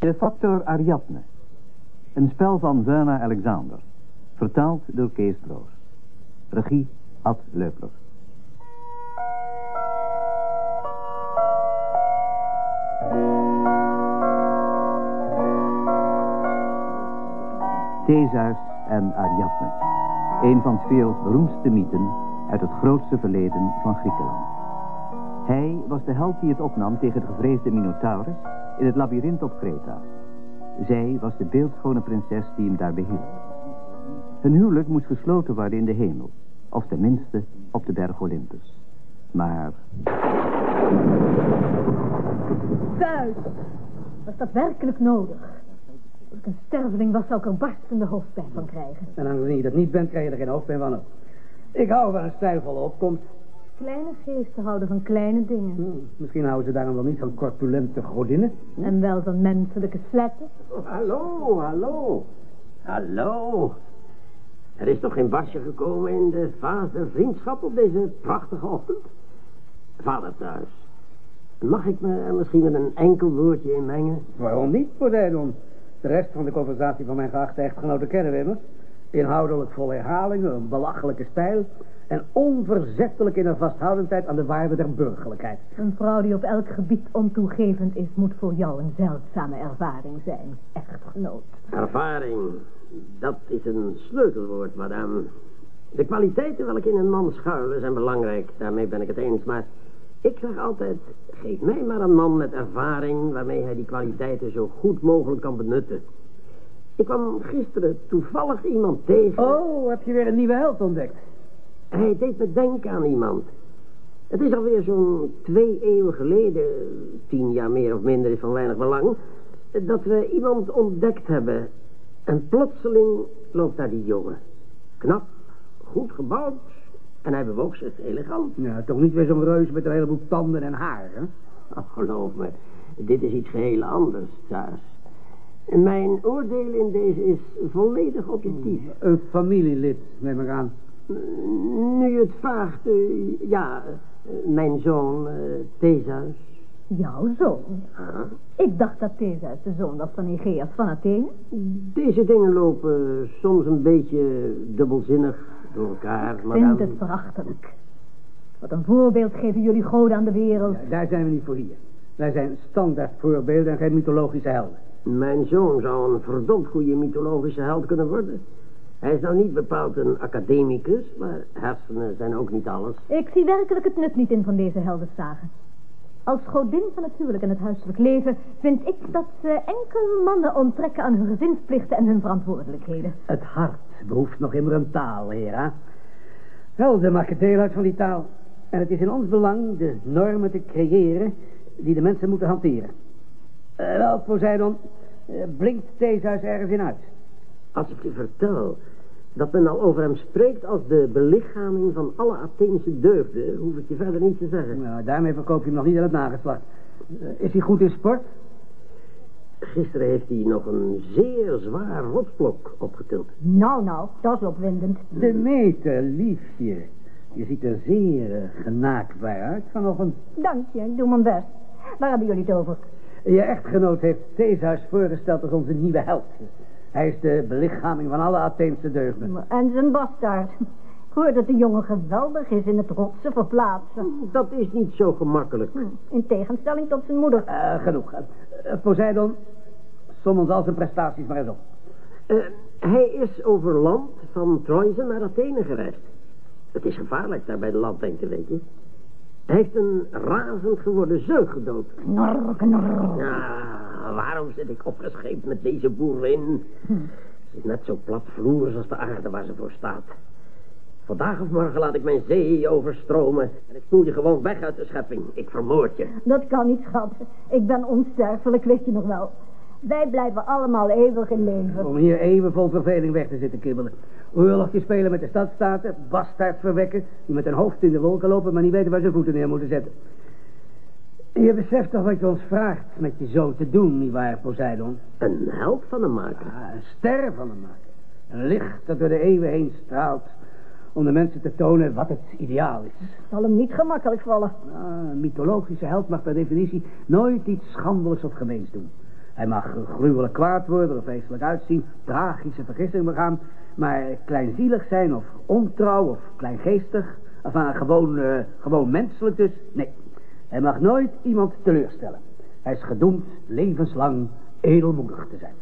De factor Ariadne. Een spel van Werner Alexander. Vertaald door Kees Broos. Regie Ad Leupler. Theseus en Ariadne. Een van werelds beroemdste mythen uit het grootste verleden van Griekenland. Hij was de held die het opnam tegen de gevreesde Minotaurus in het labyrint op Kreta. Zij was de beeldschone prinses die hem daar behield. Hun huwelijk moest gesloten worden in de hemel, of tenminste op de berg Olympus. Maar Thuis. Was dat werkelijk nodig? Als ik een sterveling was, zou ik er barstende hoofdpijn van krijgen. En aangezien je dat niet bent, krijg je er geen hoofdpijn van op. Ik hou van een stijlvolle opkomst. Kleine geesten houden van kleine dingen. Hm, misschien houden ze daarom wel niet van corpulente godinnen. En wel van menselijke sletten. Oh, hallo, hallo. Hallo. Er is toch geen barsje gekomen in de fase der vriendschap op deze prachtige ochtend? Vader thuis. Mag ik me er misschien met een enkel woordje in mengen? Waarom niet, Poseidon? De rest van de conversatie van mijn geachte echtgenote kennen we immers. Inhoudelijk vol herhalingen, een belachelijke stijl... en onverzettelijk in een vasthoudendheid aan de waarde der burgerlijkheid. Een vrouw die op elk gebied ontoegevend is, moet voor jou een zeldzame ervaring zijn. Echtgenoot. Ervaring. Dat is een sleutelwoord, madame. De kwaliteiten welke in een man schuilen zijn belangrijk. Daarmee ben ik het eens. Maar ik zeg altijd, geef mij maar een man met ervaring... waarmee hij die kwaliteiten zo goed mogelijk kan benutten. Ik kwam gisteren toevallig iemand tegen... Oh, heb je weer een nieuwe held ontdekt? Hij deed me denken aan iemand. Het is alweer zo'n twee eeuwen geleden, tien jaar meer of minder is van weinig belang, dat we iemand ontdekt hebben. En plotseling loopt daar die jongen. Knap, goed gebouwd en hij bewoog zich elegant. Ja, toch niet weer zo'n reus met een heleboel tanden en haar, hè? Oh, geloof me, dit is iets geheel anders, Saas. Mijn oordeel in deze is volledig objectief. Een familielid, neem ik aan. Nu het vraagt, eh, ja, eh, mijn zoon eh, Theseus. Jouw zoon? Ik dacht dat Theseus de zoon was van Aegeas van Athene. Deze dingen lopen soms een beetje dubbelzinnig door elkaar, Ik vind het verachtelijk. Wat een voorbeeld geven jullie goden aan de wereld. Ja, daar zijn we niet voor hier. Wij zijn standaard voorbeelden en geen mythologische helden. Mijn zoon zou een verdomd goede mythologische held kunnen worden. Hij is nou niet bepaald een academicus, maar hersenen zijn ook niet alles. Ik zie werkelijk het nut niet in van deze heldenzagen. Als godin van het huwelijk en het huiselijk leven vind ik dat ze enkel mannen onttrekken aan hun gezinsplichten en hun verantwoordelijkheden. Het hart behoeft nog immer een taal, hera. Helden maken deel uit van die taal. En het is in ons belang de normen te creëren die de mensen moeten hanteren. Eh, wel, Poseidon, eh, blinkt Theseus ergens in uit? Als ik je vertel dat men al over hem spreekt als de belichaming van alle Atheense deugden, hoef ik je verder niet te zeggen. Nou, daarmee verkoop je hem nog niet aan het nageslacht. Eh, is hij goed in sport? Gisteren heeft hij nog een zeer zwaar rotsblok opgetild. Nou, nou, dat is opwindend. De meter, liefje. Je ziet er zeer eh, genaakbaar uit vanochtend. Dank je, ik doe mijn best. Waar hebben jullie het over? Je echtgenoot heeft Theseus voorgesteld als onze nieuwe held. Hij is de belichaming van alle Atheense deugden. En zijn bastaard. Ik hoor dat de jongen geweldig is in het rotsen verplaatsen. Dat is niet zo gemakkelijk. In tegenstelling tot zijn moeder. Eh, genoeg. Eh, Poseidon, som ons al zijn prestaties maar eens op. Eh, hij is over land van Troyzen naar Athene gereisd. Het is gevaarlijk daar bij de landlengte, weet je. Hij heeft een razend geworden zeug gedood. Ja, waarom zit ik opgescheept met deze boerin? Ze is net zo platvloers als de aarde waar ze voor staat. Vandaag of morgen laat ik mijn zee overstromen en ik spoel je gewoon weg uit de schepping. Ik vermoord je. Dat kan niet, schat. Ik ben onsterfelijk, weet je nog wel. Wij blijven allemaal eeuwig in leven. Om hier even vol verveling weg te zitten kibbelen. Oorlogje spelen met de stadstaten, bastaard verwekken... die met hun hoofd in de wolken lopen... maar niet weten waar ze voeten neer moeten zetten. Je beseft toch wat je ons vraagt met je zoon te doen, nietwaar, Poseidon? Een held van hem maken. Ja, een ster van hem maken. Een licht dat door de eeuwen heen straalt... om de mensen te tonen wat het ideaal is. Zal hem niet gemakkelijk vallen. Ah, een mythologische held mag per definitie nooit iets schandelijks of gemeens doen. Hij mag gruwelijk kwaad worden of feestelijk uitzien, tragische vergissing begaan, maar kleinzielig zijn of ontrouw of kleingeestig, of aan gewoon, uh, gewoon menselijk dus, nee. Hij mag nooit iemand teleurstellen. Hij is gedoemd levenslang edelmoedig te zijn.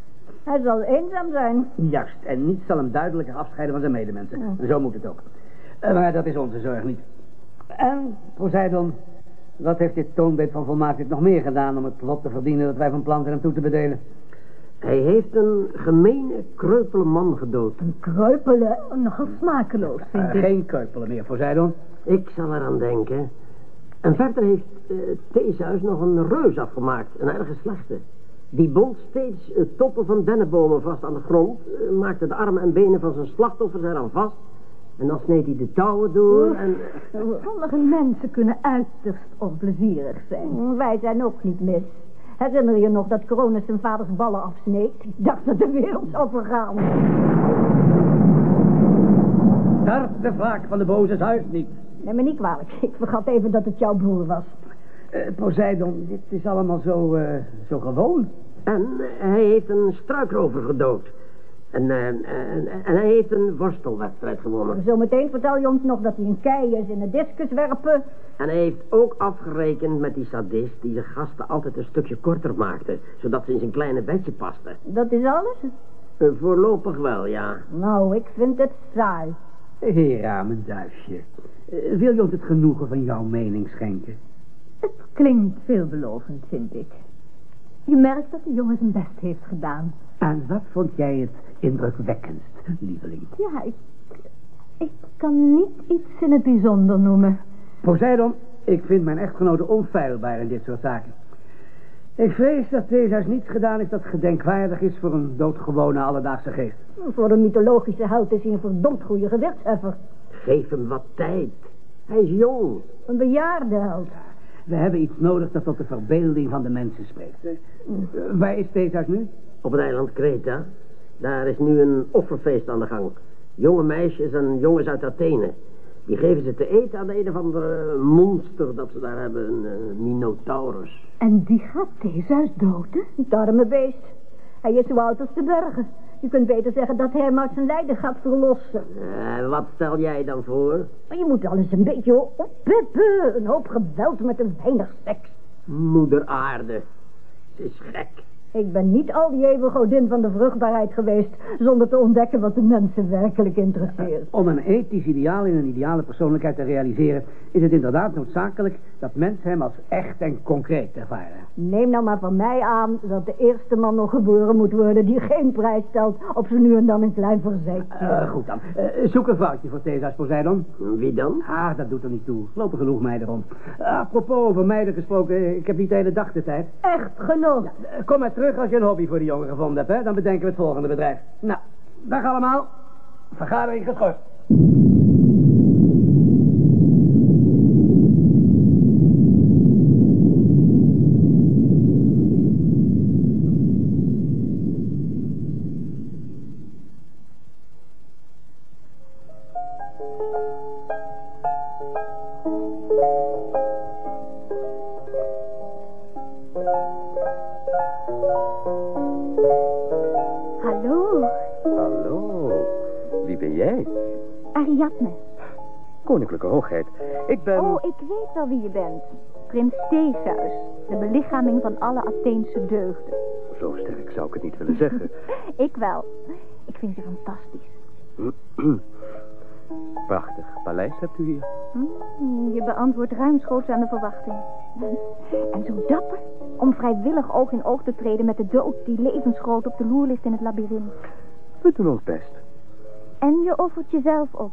Hij zal eenzaam zijn. Juist, en niets zal hem duidelijker afscheiden van zijn medemensen. En zo moet het ook. Uh, maar dat is onze zorg niet. En, Poseidon, wat heeft dit toonbeeld van volmaaktheid nog meer gedaan om het lot te verdienen dat wij van plan zijn hem toe te bedelen? Hij heeft een gemene, kreupele man gedood. Een kreupele? Nogal smakeloos, vind Uh, ik. geen kreupelen meer, Poseidon. Ik zal eraan denken. En verder heeft uh, Theseus nog een reus afgemaakt. Een erge slechte. Die bond steeds uh, toppen van dennenbomen vast aan de grond. uh, maakte de armen en benen van zijn slachtoffers eraan vast. En dan sneed hij de touwen door en... Sommige mensen kunnen uiterst onplezierig zijn. Wij zijn ook niet mis. Herinner je nog dat Cronus zijn vaders ballen afsneed? Ik dacht dat de wereld zou vergaan. Start de wraak van de boze huis niet. Neem me niet kwalijk. Ik vergat even dat het jouw broer was. Uh, Poseidon, dit is allemaal zo, uh, zo gewoon. En hij heeft een struikrover gedood. En, en, en, hij heeft een worstelwedstrijd gewonnen. Zometeen vertel je ons nog dat hij een kei is in een discus werpen. En hij heeft ook afgerekend met die sadist die de gasten altijd een stukje korter maakte. Zodat ze in zijn kleine bedje pasten. Dat is alles? Uh, voorlopig wel, ja. Nou, ik vind het saai. Hera, mijn duifje. Uh, wil je ons het genoegen van jouw mening schenken? Het klinkt veelbelovend, vind ik. Je merkt dat de jongen zijn best heeft gedaan. En wat vond jij het indrukwekkendst, lieveling? Ja, ik... Ik kan niet iets in het bijzonder noemen. Poseidon, ik vind mijn echtgenote onfeilbaar in dit soort zaken. Ik vrees dat Theseus niets gedaan is dat gedenkwaardig is voor een doodgewone alledaagse geest. Voor een mythologische held is hij een verdomd goede gewichtsheffer. Geef hem wat tijd. Hij is jong. Een bejaarde held. We hebben iets nodig dat tot de verbeelding van de mensen spreekt. Uh, waar is Theseus nu? Op het eiland Kreta. Daar is nu een offerfeest aan de gang. Jonge meisjes en jongens uit Athene. Die geven ze te eten aan een of andere monster dat ze daar hebben. Een uh, Minotaurus. En die gaat Theseus doden? Het arme beest. Hij is zo oud als de bergen. Je kunt beter zeggen dat hij hem uit zijn lijden gaat verlossen. En uh, wat stel jij dan voor? Maar je moet alles een beetje oppeppen. Een hoop geweld met een weinig seks. Moeder aarde. Het is gek. Ik ben niet al die eeuwen godin van de vruchtbaarheid geweest... zonder te ontdekken wat de mensen werkelijk interesseert. Om een ethisch ideaal in een ideale persoonlijkheid te realiseren... is het inderdaad noodzakelijk dat mensen hem als echt en concreet ervaren. Neem nou maar van mij aan dat de eerste man nog geboren moet worden... die geen prijs stelt op zo nu en dan een klein verzetje. Uh, goed dan. Uh, zoek een vrouwtje voor Theseus Poseidon. Wie dan? Ah, dat doet er niet toe. Lopen genoeg meiden rond. Uh, apropos over meiden gesproken, ik heb niet de hele dag de tijd. Echt genoeg. Ja, kom maar terug als je een hobby voor de jongen gevonden hebt, hè? Dan bedenken we het volgende bedrijf. Nou, dag allemaal. Vergadering geschorst. Hallo, Hallo, wie ben jij? Ariadne. Koninklijke hoogheid. Ik ben... Oh, ik weet wel wie je bent. Prins Theseus, de belichaming van alle Atheense deugden. Zo sterk zou ik het niet willen zeggen. ik wel. Ik vind je fantastisch. Prachtig paleis hebt u hier. Hmm, je beantwoordt ruimschoots aan de verwachting. En zo dapper om vrijwillig oog in oog te treden met de dood die levensgroot op de loer ligt in het labyrint. We doen ons best. En je offert jezelf op.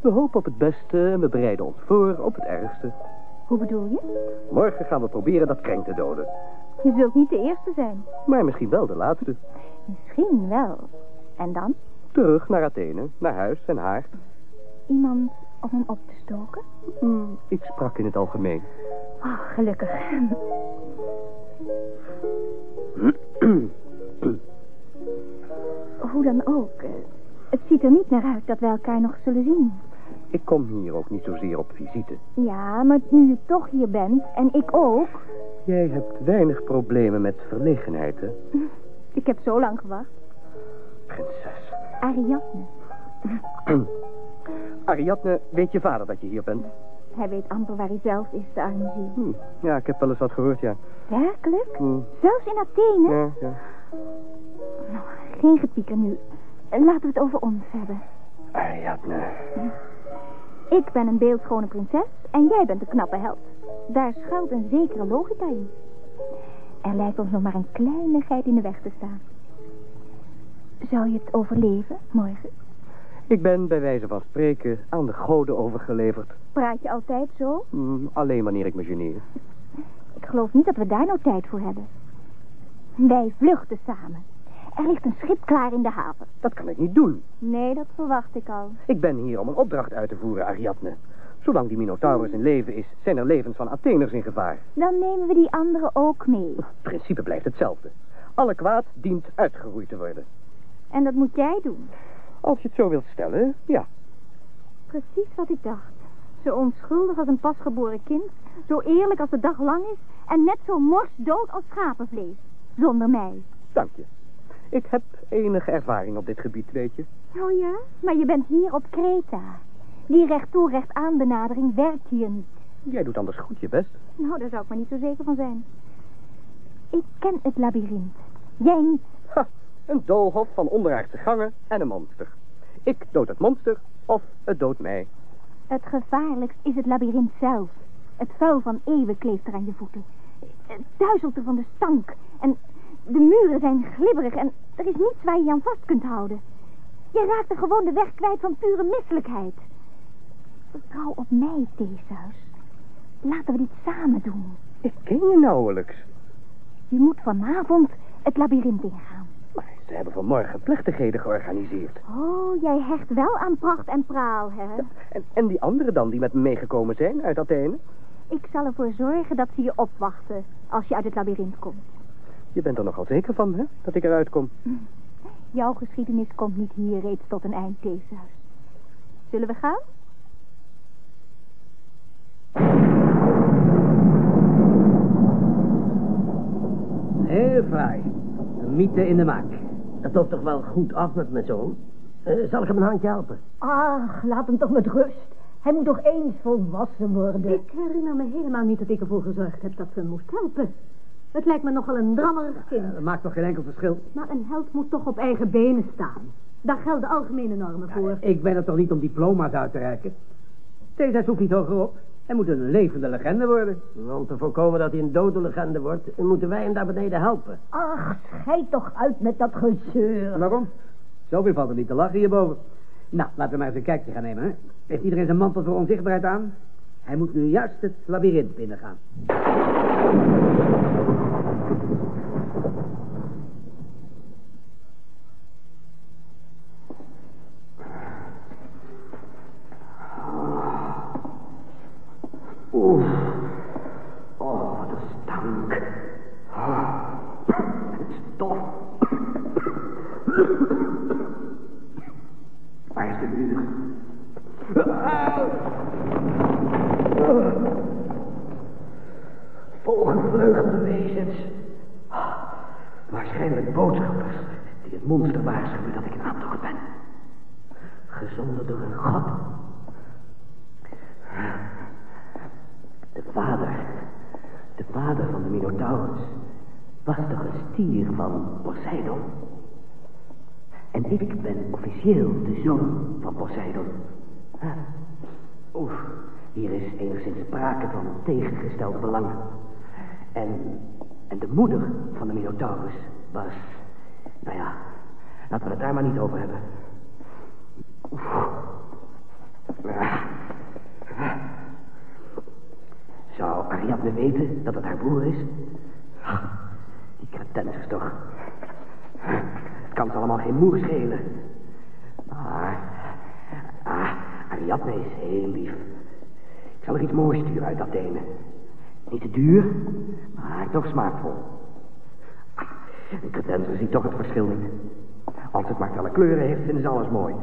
We hopen op het beste en we bereiden ons voor op het ergste. Hoe bedoel je? Morgen gaan we proberen dat kreng te doden. Je zult niet de eerste zijn. Maar misschien wel de laatste. Misschien wel. En dan? Terug naar Athene, naar huis en haar. Iemand om hem op te stoken? Hmm, ik sprak in het algemeen. Oh, gelukkig. Hoe dan ook. eh, Het ziet er niet naar uit dat wij elkaar nog zullen zien. Ik kom hier ook niet zozeer op visite. Ja, maar nu je toch hier bent, en ik ook... Jij hebt weinig problemen met verlegenheid, hè? Ik heb zo lang gewacht. Prinses. Ariadne. Ariadne, weet je vader dat je hier bent? Hij weet amper waar hij zelf is, de arme ziel. Hm. Ja, ik heb wel eens wat gehoord, ja. Werkelijk? Hm. Zelfs in Athene? Ja, ja. Nou, geen gepieker nu. Laten we het over ons hebben. Ariadne. Ik ben een beeldschone prinses en jij bent een knappe held. Daar schuilt een zekere logica in. Er lijkt ons nog maar een kleinigheid in de weg te staan. Zou je het overleven morgen? Ik ben bij wijze van spreken aan de goden overgeleverd. Praat je altijd zo? Hm, alleen wanneer ik me geneer. Ik geloof niet dat we daar nou tijd voor hebben. Wij vluchten samen. Er ligt een schip klaar in de haven. Dat kan ik niet doen. Nee, dat verwacht ik al. Ik ben hier om een opdracht uit te voeren, Ariadne. Zolang die Minotaurus in leven is, zijn er levens van Atheners in gevaar. Dan nemen we die anderen ook mee. Het principe blijft hetzelfde. Alle kwaad dient uitgeroeid te worden. En dat moet jij doen. Als je het zo wilt stellen, ja. Precies wat ik dacht. Zo onschuldig als een pasgeboren kind. Zo eerlijk als de dag lang is. En net zo morsdood als schapenvlees. Zonder mij. Dank je. Ik heb enige ervaring op dit gebied, weet je. Oh ja? Maar je bent hier op Kreta. Die recht toe recht aan benadering werkt hier niet. Jij doet anders goed je best. Nou, daar zou ik maar niet zo zeker van zijn. Ik ken het labyrint. Jij niet. Ha, een doolhof van onderaardse gangen en een monster. Ik dood het monster of het doodt mij. Het gevaarlijkst is het labyrint zelf. Het vuil van eeuwen kleeft er aan je voeten. Het duizelt er van de stank. En de muren zijn glibberig en er is niets waar je je aan vast kunt houden. Je raakt er gewoon de weg kwijt van pure misselijkheid. Vertrouw op mij, Theseus. Laten we dit samen doen. Ik ken je nauwelijks. Je moet vanavond het labyrint ingaan. Ze hebben vanmorgen plechtigheden georganiseerd. Oh, jij hecht wel aan pracht en praal, hè? En, en die anderen dan die met me meegekomen zijn uit Athene? Ik zal ervoor zorgen dat ze je opwachten als je uit het labyrint komt. Je bent er nogal zeker van, hè? Dat ik eruit kom. Jouw geschiedenis komt niet hier reeds tot een eind, Theseus. Zullen we gaan? Heel fraai. Een mythe in de maak. Dat loopt toch wel goed af met mijn zoon? Eh, zal ik hem een handje helpen? Ach, laat hem toch met rust. Hij moet toch eens volwassen worden. Ik herinner me helemaal niet dat ik ervoor gezorgd heb dat ze hem moest helpen. Het lijkt me nogal een drammerig kind. Dat maakt toch geen enkel verschil? Maar een held moet toch op eigen benen staan. Daar gelden algemene normen voor. Ik ben er toch niet om diploma's uit te reiken? Theseus hoeft niet hogerop. Hij moet een levende legende worden. Om te voorkomen dat hij een dode legende wordt, moeten wij hem daar beneden helpen. Ach, scheid toch uit met dat gezeur. Waarom? Zoveel valt er niet te lachen hierboven. Nou, laten we maar eens een kijkje gaan nemen, hè? Heeft iedereen zijn mantel voor onzichtbaarheid aan? Hij moet nu juist het labyrint binnengaan. Poseidon. Huh. Oef, hier is enigszins sprake van tegengesteld belang. En, en de moeder van de Minotaurus was, nou ja, laten we het daar maar niet over hebben. Oef. Ah. Zou Ariadne weten dat het haar broer is? Die kretensers toch. Het kan het allemaal geen moer schelen. Maar... Ariadne is heel lief. Ik zal er iets moois sturen uit Athene. Niet te duur, maar toch smaakvol. Ah, Een kretenser ziet toch het verschil niet. Als het maar felle kleuren heeft, vinden ze alles mooi.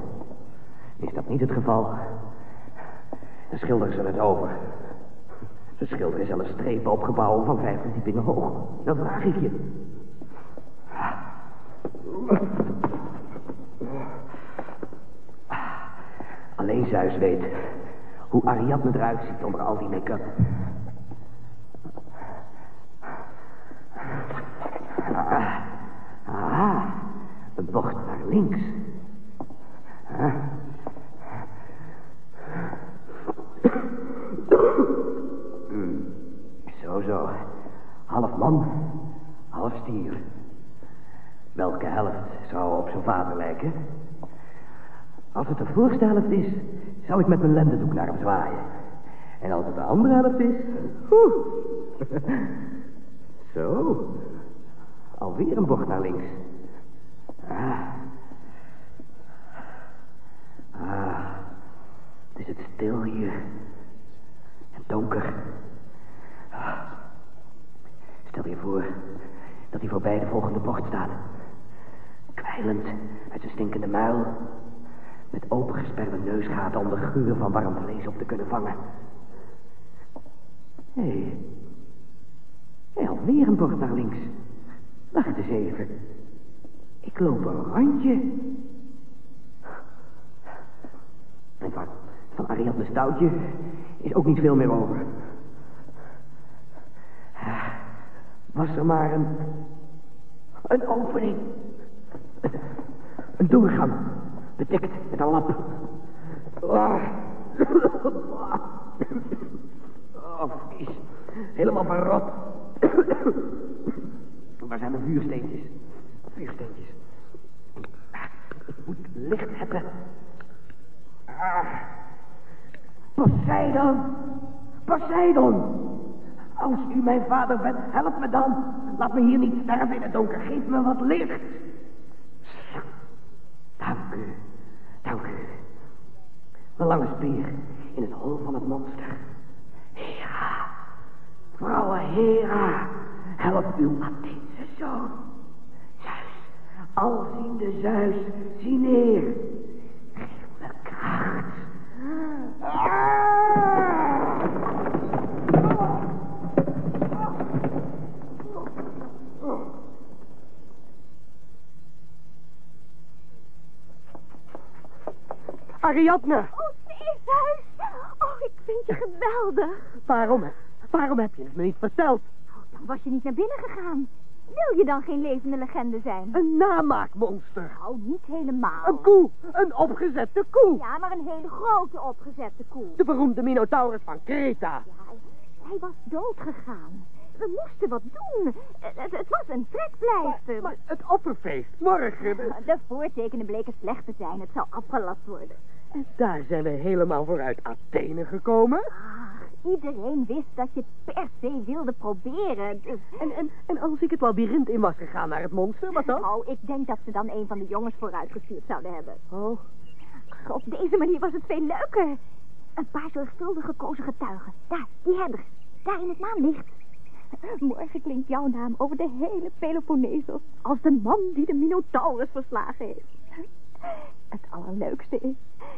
Is dat niet het geval, dan schilderen ze het over. Ze schilderen zelfs strepen op gebouwen van vijf verdiepingen hoog. Dan vraag ik je. Alleen Zeus weet hoe Ariadne eruit ziet onder al die make-up. Ah, ah, een bocht naar links. Ah. Hmm, Zo, zo. Half man, half stier. Welke helft zou op zijn vader lijken? Als het de voorste helft is, zou ik met mijn lendendoek naar hem zwaaien. En als het de andere helft is... Oeh. Zo. Alweer een bocht naar links. Ah. Ah. Het is het stil hier. En donker. Ah. Stel je voor dat hij voorbij de volgende bocht staat. Kwijlend uit zijn stinkende muil. Met opengesperde neusgaten om de geur van warm vlees op te kunnen vangen. Hé. Hey. Hey, alweer een bocht naar links. Wacht eens even. Ik loop een randje. En van, van Ariadne Stoutje is ook niet veel meer over. Was er maar een... Een opening. Een doorgang. Bedekt met een lap. Ah. Oh, vies. Helemaal verrot. Waar zijn mijn vuursteentjes? Vuursteentjes. Ik moet licht hebben. Ah. Poseidon! Poseidon! Als u mijn vader bent, help me dan. Laat me hier niet sterven in het donker. Geef me wat licht. Dank u. Dank u. Een lange spier in het hol van het monster. Hera. Vrouwe Hera. Help uw Atheense zoon. Zeus. Alziende Zeus. Zie neer. Geef me. Ariadne! Oh, Theseus! Oh, ik vind je geweldig. Waarom, waarom heb je het me niet verteld? Oh, dan was je niet naar binnen gegaan. Wil je dan geen levende legende zijn? Een namaakmonster. Nou, niet helemaal. Een koe. Een opgezette koe. Ja, maar een hele grote opgezette koe. De beroemde Minotaurus van Kreta. Ja, hij was doodgegaan. We moesten wat doen. Het, het- was een trekpleister. Maar het offerfeest, morgen. De voortekenen bleken slecht te zijn. Het zou afgelast worden. En daar zijn we helemaal voor uit Athene gekomen. Ah, iedereen wist dat je het per se wilde proberen. Dus... En, en, en als ik het labyrint in was gegaan naar het monster, wat dan? Nou, ik denk dat ze dan een van de jongens vooruitgestuurd zouden hebben. Oh, Op deze manier was het veel leuker. Een paar zorgvuldig gekozen getuigen. Daar, die herders. Daar in het maanlicht. Morgen klinkt jouw naam over de hele Peloponnesos als de man die de Minotaurus verslagen heeft. Het allerleukste is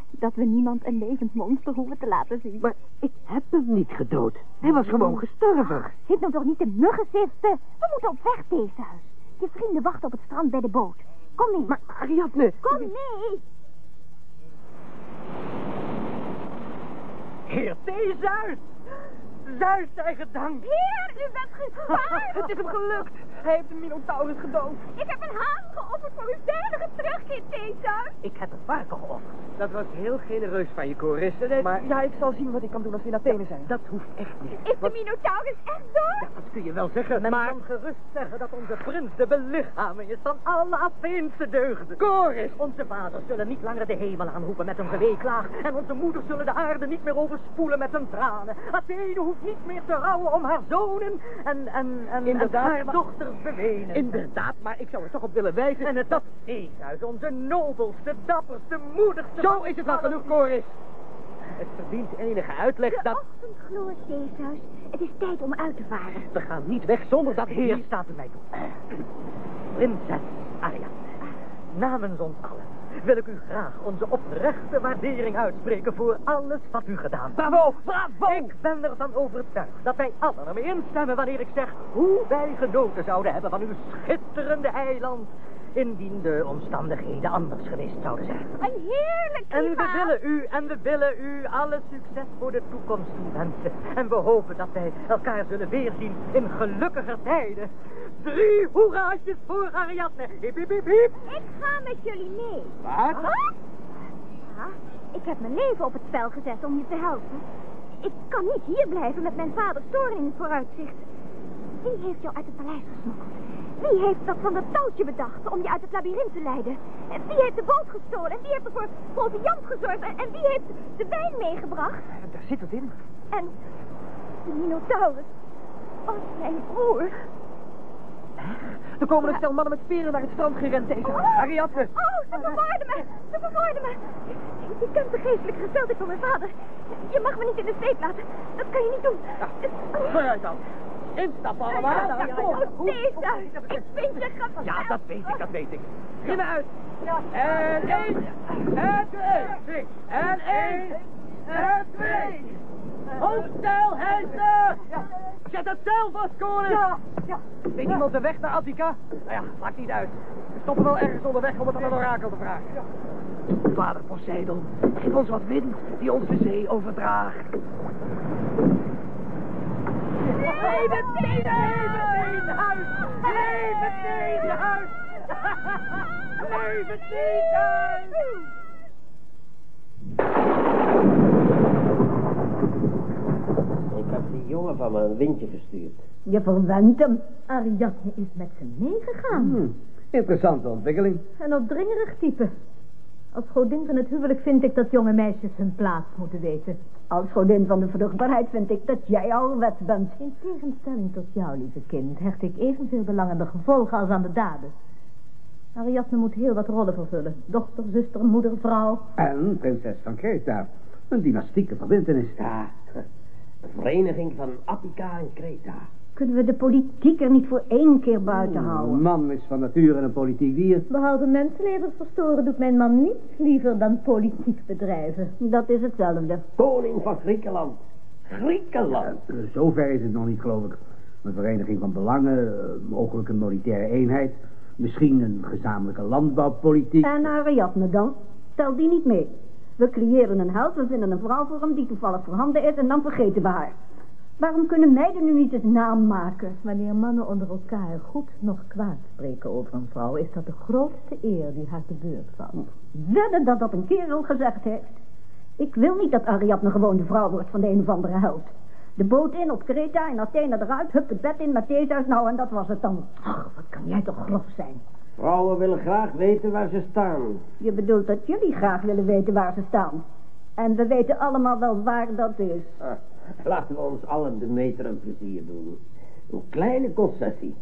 dat we niemand een levend monster hoeven te laten zien. maar ik heb hem niet gedood. Hij was gewoon gestorven. Zit nou toch niet te muggen zitten? We moeten op weg, Theseus. Je vrienden wachten op het strand bij de boot. Kom mee. Maar Ariadne... Kom mee. Heer Theseus! Zeus zij gedankt. Heer, u bent geslaagd. Het is hem gelukt. Hij heeft de Minotaurus gedood. Ik heb een haan geofferd voor uw veilige terugkeer, Theseus. Ik heb een varken geofferd. Dat was heel genereus van je, Chorus. Maar ja, ik zal zien wat ik kan doen als we in Athene zijn. Dat hoeft echt niet. Is de Minotaurus echt dood? Dat kun je wel zeggen, Men maar... kan gerust zeggen dat onze prins de belichaming is van alle Atheense deugden. Chorus! Onze vaders zullen niet langer de hemel aanroepen met een geweeklaag. En onze moeders zullen de aarde niet meer overspoelen met hun tranen. Athene hoeft niet meer te rouwen om haar zonen en, en, en, Inderdaad, en haar dochters bewenen. Inderdaad, maar ik zou er toch op willen wijzen... En het dat Theseus, onze nobelste, dapperste, moedigste... Zo is het wel genoeg, Chorus. Het verdient enige uitleg De dat... ochtend gloort. Het is tijd om uit te varen. We gaan niet weg zonder dat Heer heer... staat er mij toe. Prinses Ariadne, namens ons allen wil ik u graag onze oprechte waardering uitspreken voor alles wat u gedaan hebt. Bravo, bravo! Ik ben ervan overtuigd dat wij allen ermee instemmen wanneer ik zeg hoe wij genoten zouden hebben van uw schitterende eiland. Indien de omstandigheden anders geweest zouden zijn. Een heerlijk En we klimaat. willen u en we willen u alle succes voor de toekomst toewensen. En we hopen dat wij elkaar zullen weerzien in gelukkiger tijden. Drie hoeraatjes voor Ariadne. Hip, hip, hip, hip. Ik ga met jullie mee. Wat? Ja, ik heb mijn leven op het spel gezet om je te helpen. Ik kan niet hier blijven met mijn vaders toren in het vooruitzicht. Wie heeft jou uit het paleis gesmokkeld? Wie heeft dat van dat touwtje bedacht om je uit het labyrint te leiden? En wie heeft de boot gestolen? En wie heeft er voor proviand gezorgd? En, en wie heeft de wijn meegebracht? Daar zit het in. En de Minotaurus was mijn broer. Er komen een stel mannen met speren naar het strand gerend deze. Ariadne. Oh, ze vermoorden me! Ze vermoorden me! Je kent de geestelijke gesteldheid van mijn vader. Je mag me niet in de steek laten. Dat kan je niet doen. Vooruit dan. Instappen allemaal. Ja, Theesuis, ik vind je geweldig. Ja, dat weet ik, dat weet ik. Me uit. En één. En twee. En één. En twee. Hoofdstel, hijsen. Zet het zeil vast, koning. Ja, ja. Weet iemand de weg naar Attica? Nou ja, maakt niet uit. We stoppen wel ergens onderweg om het aan een orakel te vragen. Vader Poseidon, geef ons wat wind die ons de zee overdraagt. Leven Teenhuis! Leven Teenhuis! Leven Teenhuis! Ik heb die jongen van me een windje gestuurd. Je verwendt hem. Ariadne is met ze meegegaan. Hmm, interessante ontwikkeling. Een opdringerig type. Als godin van het huwelijk vind ik dat jonge meisjes hun plaats moeten weten. Als godin van de vruchtbaarheid vind ik dat jij ouderwets bent. In tegenstelling tot jou, lieve kind, hecht ik evenveel belang aan de gevolgen als aan de daden. Ariadne moet heel wat rollen vervullen. Dochter, zuster, moeder, vrouw. En prinses van Kreta. Een dynastieke verbintenis. Ja, een vereniging van Attica en Kreta. Kunnen we de politiek er niet voor één keer buiten Een houden? man is van nature een politiek dier. Behalve mensenlevens verstoren doet mijn man niets liever dan politiek bedrijven. Dat is hetzelfde. Koning van Griekenland. Griekenland. Eh, zover is het nog niet, geloof ik. Een vereniging van belangen, eh, mogelijk een militaire eenheid. Misschien een gezamenlijke landbouwpolitiek. En Ariadne dan? Tel die niet mee. We creëren een held, we vinden een vrouw voor hem die toevallig voorhanden is en dan vergeten we haar. Waarom kunnen meiden nu niet eens naam maken? Wanneer mannen onder elkaar goed nog kwaad spreken over een vrouw, is dat de grootste eer die haar te beurt valt. Wedden dat dat een kerel gezegd heeft. Ik wil niet dat Ariadne gewoon de vrouw wordt van de een of andere held. De boot in op Kreta en Athene eruit, hup het bed in met Theseus, nou en dat was het dan. Ach, wat kan jij toch grof zijn. Vrouwen willen graag weten waar ze staan. Je bedoelt dat jullie graag willen weten waar ze staan. En we weten allemaal wel waar dat is. Ah, laten we ons allen de meter een plezier doen. Een kleine concessie.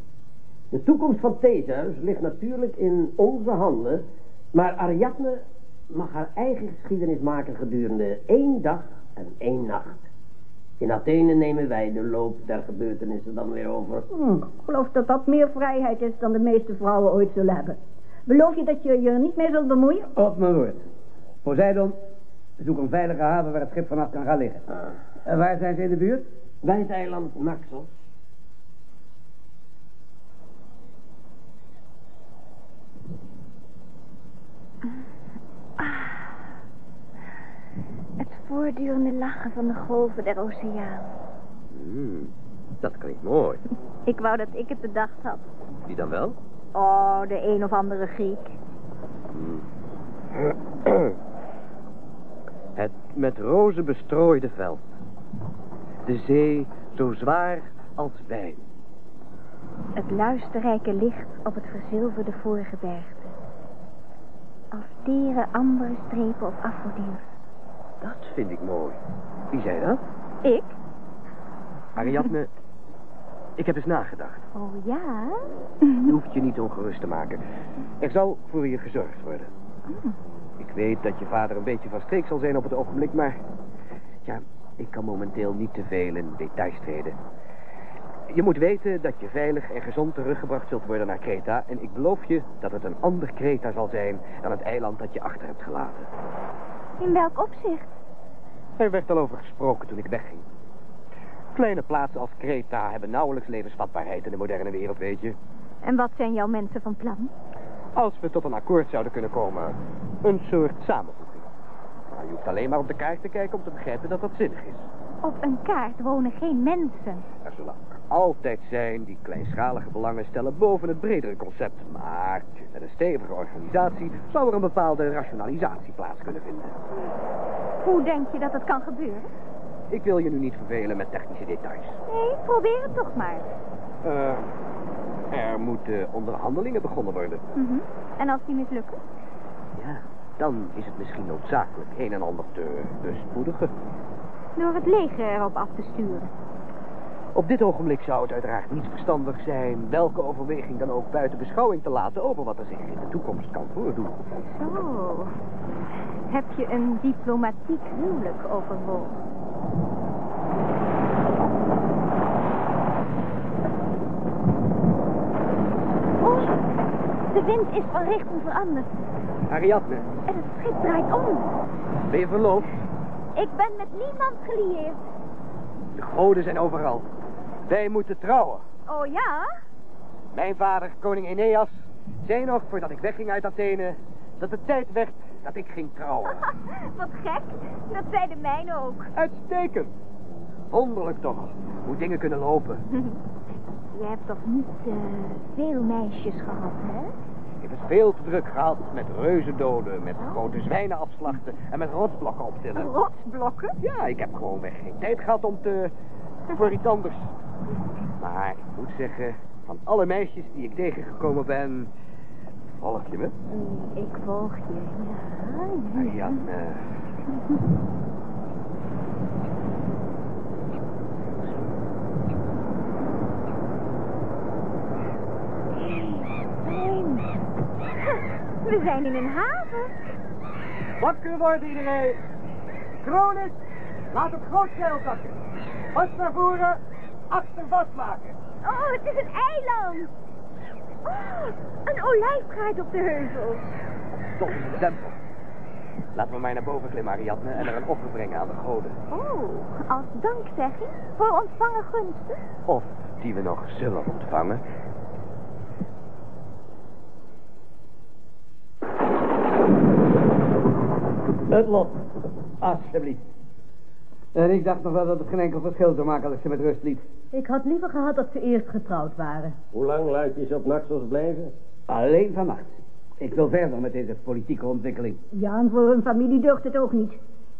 De toekomst van Theseus ligt natuurlijk in onze handen, maar Ariadne mag haar eigen geschiedenis maken gedurende één dag en één nacht. In Athene nemen wij de loop der gebeurtenissen dan weer over. Hm, ik geloof dat dat meer vrijheid is dan de meeste vrouwen ooit zullen hebben. Beloof je dat je je er niet mee zult bemoeien? Op mijn woord. Poseidon, zoek een veilige haven waar het schip vanaf kan gaan liggen. Ah, waar zijn ze in de buurt? bij het eiland Naxos. Het voortdurende lachen van de golven der oceaan. Hmm, dat klinkt mooi. Ik wou dat ik het bedacht had. Wie dan wel? Oh, de een of andere Griek. Het met rozen bestrooide veld. De zee zo zwaar als wijn. Het luisterrijke licht op het verzilverde voorgebergte. Als tere ambere strepen op Afrodite. Dat vind ik mooi. Wie zei dat? Ik? Ariadne, ik heb eens nagedacht. Oh ja? Je hoeft je niet ongerust te maken. Er zal voor je gezorgd worden. Ik weet dat je vader een beetje van streek zal zijn op het ogenblik, maar... Ja, ik kan momenteel niet te veel in details treden. Je moet weten dat je veilig en gezond teruggebracht zult worden naar Kreta. En ik beloof je dat het een ander Kreta zal zijn dan het eiland dat je achter hebt gelaten. In welk opzicht? Er werd al over gesproken toen ik wegging. Kleine plaatsen als Kreta hebben nauwelijks levensvatbaarheid in de moderne wereld, weet je. En wat zijn jouw mensen van plan? Als we tot een akkoord zouden kunnen komen, een soort samenvoeging. Maar je hoeft alleen maar op de kaart te kijken om te begrijpen dat dat zinnig is. Op een kaart wonen geen mensen. Er zullen er altijd zijn die kleinschalige belangen stellen boven het bredere concept. Maar met een stevige organisatie zou er een bepaalde rationalisatie plaats kunnen vinden. Hoe denk je dat het kan gebeuren? Ik wil je nu niet vervelen met technische details. Nee, probeer het toch maar. Eh, er moeten onderhandelingen begonnen worden. Mhm. En als die mislukken? Dan is het misschien noodzakelijk een en ander te bespoedigen. Door het leger erop af te sturen. Op dit ogenblik zou het uiteraard niet verstandig zijn welke overweging dan ook buiten beschouwing te laten over wat er zich in de toekomst kan voordoen. Zo. Heb je een diplomatiek huwelijk overwogen? Oei, de wind is van richting veranderd. Ariadne, En het schip draait om. ben je verloofd? Ik ben met niemand gelieerd. De goden zijn overal. Wij moeten trouwen. Oh ja? Mijn vader, koning Aeneas, zei nog voordat ik wegging uit Athene... dat het tijd werd dat ik ging trouwen. Wat gek. Dat zei de mijne ook. Uitstekend. Wonderlijk toch, hoe dingen kunnen lopen. Je hebt toch niet eh, veel meisjes gehad, hè? Het veel te druk gehad met reuzendoden, met grote zwijnen afslachten en met rotsblokken optillen. Rotsblokken? Ja, ik heb gewoonweg geen tijd gehad om te... voor iets anders. Maar ik moet zeggen, van alle meisjes die ik tegengekomen ben... Volg je me? Mm, Ik volg je, ja. ja. Ariadne. Fijn. We zijn in een haven. Wakker worden iedereen. Kronis, laat het grootzeil zakken. Vast naar voren, achter vastmaken. Oh, het is een eiland. Oh, een olijfgaard op de heuvel. Toch is het tempel. Laten we maar naar boven klimmen, Ariadne, en er een offer brengen aan de goden. Oh, als dankzegging voor ontvangen gunsten. Of die we nog zullen ontvangen. Het lot. Alsjeblieft. En ik dacht nog wel dat het geen enkel verschil zou maken als ik ze met rust liet. Ik had liever gehad dat ze eerst getrouwd waren. Hoe lang luid je op Naxos blijven? Alleen vannacht. Ik wil verder met deze politieke ontwikkeling. Ja, en voor hun familie deugt het ook niet.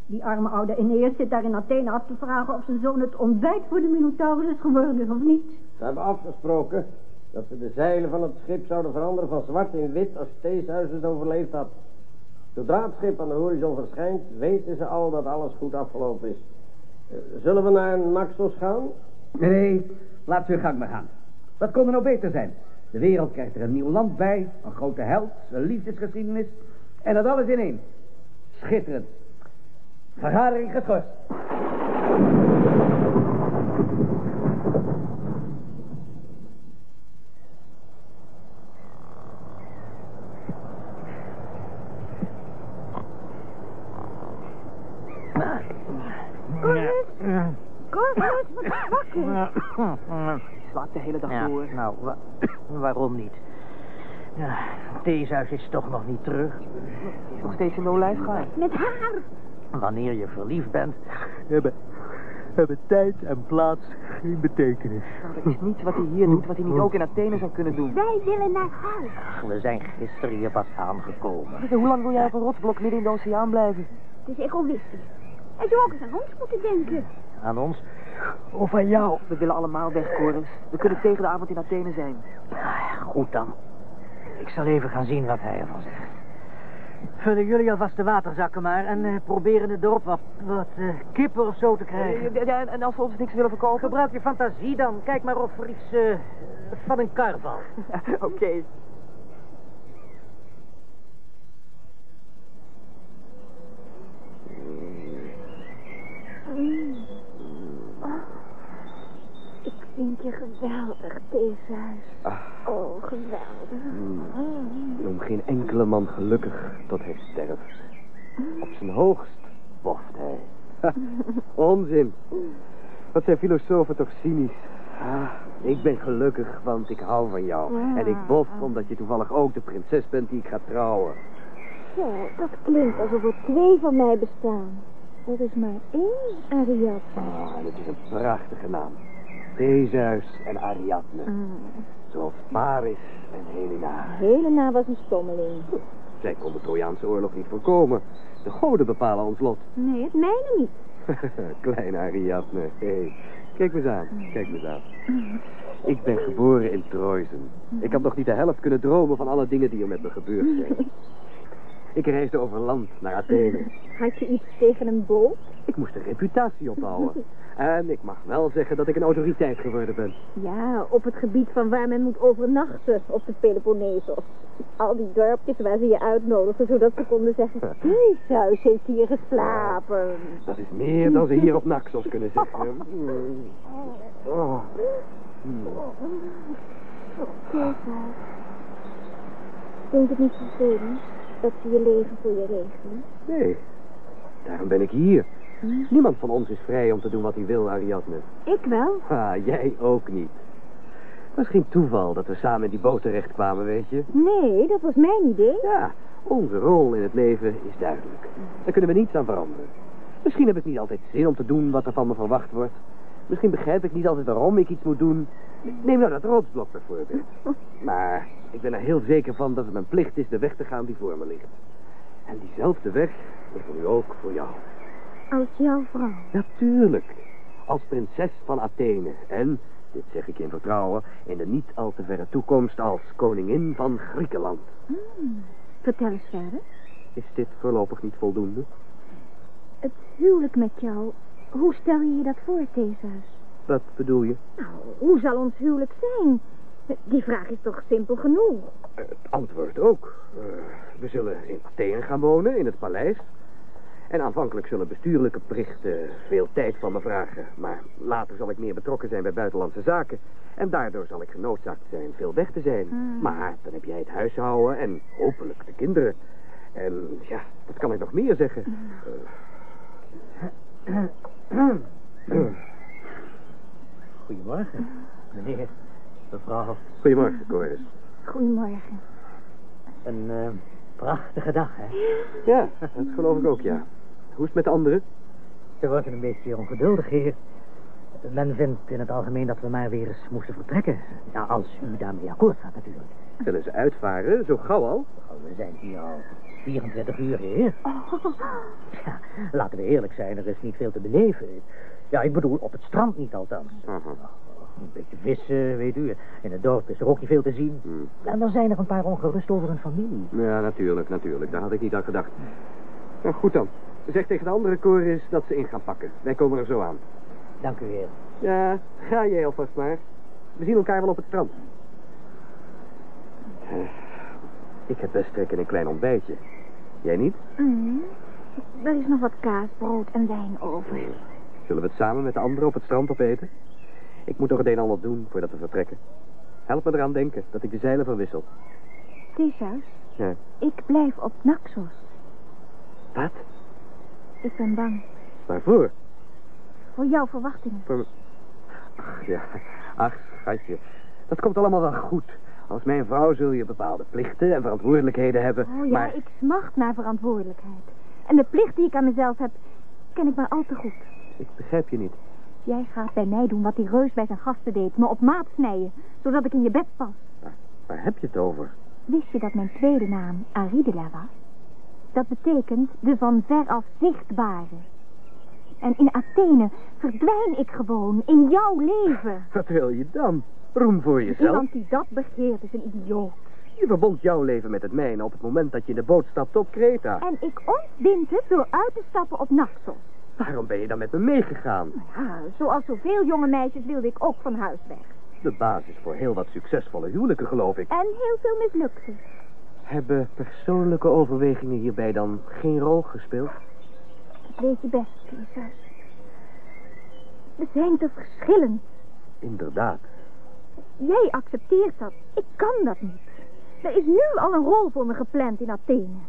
Die arme oude Aeneas zit daar in Athene af te vragen of zijn zoon het ontbijt voor de Minotaurus is geworden is of niet. Ze hebben afgesproken dat ze de zeilen van het schip zouden veranderen van zwart in wit als Theeshuis het overleefd had. Zodra het schip aan de horizon verschijnt, weten ze al dat alles goed afgelopen is. Eh, Zullen we naar Naxos gaan? Nee, laat ze hun gang maar gaan. Wat kon er nou beter zijn? De wereld krijgt er een nieuw land bij, een grote held, een liefdesgeschiedenis. En dat alles in één. Schitterend. Vergadering geschorst. Corvus, Corvus, wat is wakker? Slaap de hele dag Ja, door. nou, wa- waarom niet? Ja, Theeshuis is toch nog niet terug. Is nog steeds in de olijfgaard. Met haar. Wanneer je verliefd bent, Hebben, hebben tijd en plaats geen betekenis. Er is niets wat hij hier doet wat hij niet ook in Athene zou kunnen doen. Wij willen naar huis. ach, we zijn gisteren hier pas aangekomen. Hoe lang wil jij op een rotsblok midden in de oceaan blijven? Het is egoïstisch. Hij zou ook eens aan ons moeten denken. Aan ons? Of aan jou? We willen allemaal weg, Corus. We kunnen tegen de avond in Athene zijn. Ah, Goed dan. Ik zal even gaan zien wat hij ervan zegt. Vullen jullie alvast de waterzakken maar en eh, proberen het erop wat, wat eh, kippen of zo te krijgen. Ja, ja, en als we ons niks willen verkopen? Gebruik je fantasie dan. Kijk maar of er iets eh, van een kar valt. Oké. Ik vind je geweldig, deze huis. Ah. Oh, geweldig. Hmm. Noem geen enkele man gelukkig tot hij sterft. Op zijn hoogst boft hij. Onzin. Wat zijn filosofen toch cynisch. Ah, ik ben gelukkig, want ik hou van jou. En ik bof omdat je toevallig ook de prinses bent die ik ga trouwen. Zo, dat klinkt alsof er twee van mij bestaan. Er is maar één Ariadne. Ah, dat is een prachtige naam. Theseus en Ariadne. Zoals Paris en Helena. Helena was een stommeling. Zij kon de Trojaanse oorlog niet voorkomen. De goden bepalen ons lot. Nee, het mijne niet. Kleine Ariadne. Hey, kijk me eens aan. Kijk me eens aan. Ik ben geboren in Troizen. Ik had nog niet de helft kunnen dromen van alle dingen die er met me gebeurd zijn. Ik reisde over land naar Athene. Had je iets tegen een boot? Ik moest een reputatie opbouwen. En ik mag wel zeggen dat ik een autoriteit geworden ben. Ja, op het gebied van waar men moet overnachten op de Peloponnesos. Al die dorpjes waar ze je uitnodigden, zodat ze konden zeggen... Theseus heeft hier geslapen. Dat is meer dan ze hier op Naxos kunnen zeggen. Oh. Theseus. Vind het niet vervelend dat ze je leven voor je regelen? Nee, daarom ben ik hier. Niemand van ons is vrij om te doen wat hij wil, Ariadne. Ik wel. Ah, jij ook niet. Het was geen toeval dat we samen in die boot terecht kwamen, weet je. Nee, dat was mijn idee. Ja, onze rol in het leven is duidelijk. Daar kunnen we niets aan veranderen. Misschien heb ik niet altijd zin om te doen wat er van me verwacht wordt. Misschien begrijp ik niet altijd waarom ik iets moet doen. Neem nou dat rotsblok bijvoorbeeld. Maar ik ben er heel zeker van dat het mijn plicht is de weg te gaan die voor me ligt. En diezelfde weg ligt nu ook voor jou. Als jouw vrouw. Natuurlijk. Als prinses van Athene. En, dit zeg ik in vertrouwen, in de niet al te verre toekomst als koningin van Griekenland. Hmm. Vertel eens verder. Is dit voorlopig niet voldoende? Het huwelijk met jou. Hoe stel je je dat voor, Theseus? Wat bedoel je? Nou, hoe zal ons huwelijk zijn? Die vraag is toch simpel genoeg? Het antwoord ook. Eh, we zullen in Athene gaan wonen, in het paleis. En aanvankelijk zullen bestuurlijke plichten veel tijd van me vragen. Maar later zal ik meer betrokken zijn bij buitenlandse zaken. En daardoor zal ik genoodzaakt zijn veel weg te zijn. Hmm. Maar dan heb jij het huishouden en hopelijk de kinderen. En ja, wat kan ik nog meer zeggen? Goedemorgen, meneer, mevrouw. Goedemorgen, Coris. Goedemorgen. Een eh, prachtige dag, hè? Ja, dat geloof ik ook, ja. Hoe is het met de anderen? Ze worden een beetje ongeduldig, heer. Men vindt in het algemeen dat we maar weer eens moesten vertrekken. Ja, als u daarmee akkoord gaat, natuurlijk. Zullen ze uitvaren, zo gauw al? Oh, We zijn hier al 24 uur, heer. Ja, laten we eerlijk zijn, er is niet veel te beleven. Ja, ik bedoel, op het strand niet althans. Aha. Een beetje vissen, weet u. In het dorp is er ook niet veel te zien. Hmm. En dan zijn er een paar ongerust over een familie. Ja, natuurlijk, natuurlijk. Daar had ik niet aan gedacht. Nou, goed dan. Zeg tegen de andere Coris dat ze in gaan pakken. Wij komen er zo aan. Dank u, heer. Ja, ga jij alvast maar. We zien elkaar wel op het strand. Eh, Ik heb best trek in een klein ontbijtje. Jij niet? Mm. Er is nog wat kaas, brood en wijn over. Zullen we het samen met de anderen op het strand opeten? Ik moet nog het een en ander doen voordat we vertrekken. Help me eraan denken dat ik de zeilen verwissel. Theseus, Ja. ik blijf op Naxos. Wat? Ik ben bang Waarvoor? voor jouw verwachtingen. Voor. Ach, ja. Ach, schatje. Dat komt allemaal wel goed. Als mijn vrouw zul je bepaalde plichten en verantwoordelijkheden hebben. Oh ja, maar... ik smacht naar verantwoordelijkheid. En de plicht die ik aan mezelf heb, ken ik maar al te goed. Ik begrijp je niet. Jij gaat bij mij doen wat die reus bij zijn gasten deed. Me op maat snijden, zodat ik in je bed pas. Waar heb je het over? Wist je dat mijn tweede naam Aridela was? Dat betekent de van veraf zichtbare. En in Athene verdwijn ik gewoon in jouw leven. Wat wil je dan? Roem voor jezelf. Iemand die dat begeert is een idioot. Je verbond jouw leven met het mijne op het moment dat je in de boot stapte op Kreta. En ik ontbind het door uit te stappen op Naxos. Waarom ben je dan met me meegegaan? Ja, zoals zoveel jonge meisjes wilde ik ook van huis weg. De basis voor heel wat succesvolle huwelijken, geloof ik. En heel veel mislukte. Hebben persoonlijke overwegingen hierbij dan geen rol gespeeld? Dat weet je best, Theseus. We zijn te verschillend. Inderdaad. Jij accepteert dat. Ik kan dat niet. Er is nu al een rol voor me gepland in Athene.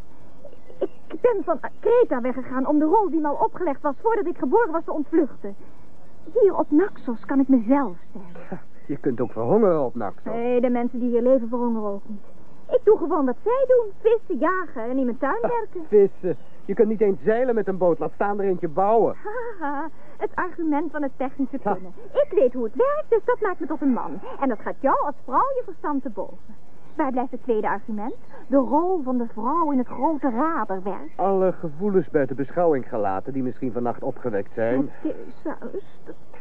Ik ben van Kreta weggegaan om de rol die me al opgelegd was voordat ik geboren was te ontvluchten. Hier op Naxos kan ik mezelf zijn. Je kunt ook verhongeren op Naxos. Nee, de mensen die hier leven verhongeren ook niet. Ik doe gewoon wat zij doen. Vissen, jagen en in mijn tuin werken. Vissen. Je kunt niet eens zeilen met een boot. Laat staan er eentje bouwen. Haha, het argument van het technische kunnen. Ik weet hoe het werkt, dus dat maakt me tot een man. En dat gaat jou als vrouw je verstand te boven. Waar blijft het tweede argument? De rol van de vrouw in het grote raderwerk. Alle gevoelens buiten beschouwing gelaten die misschien vannacht opgewekt zijn.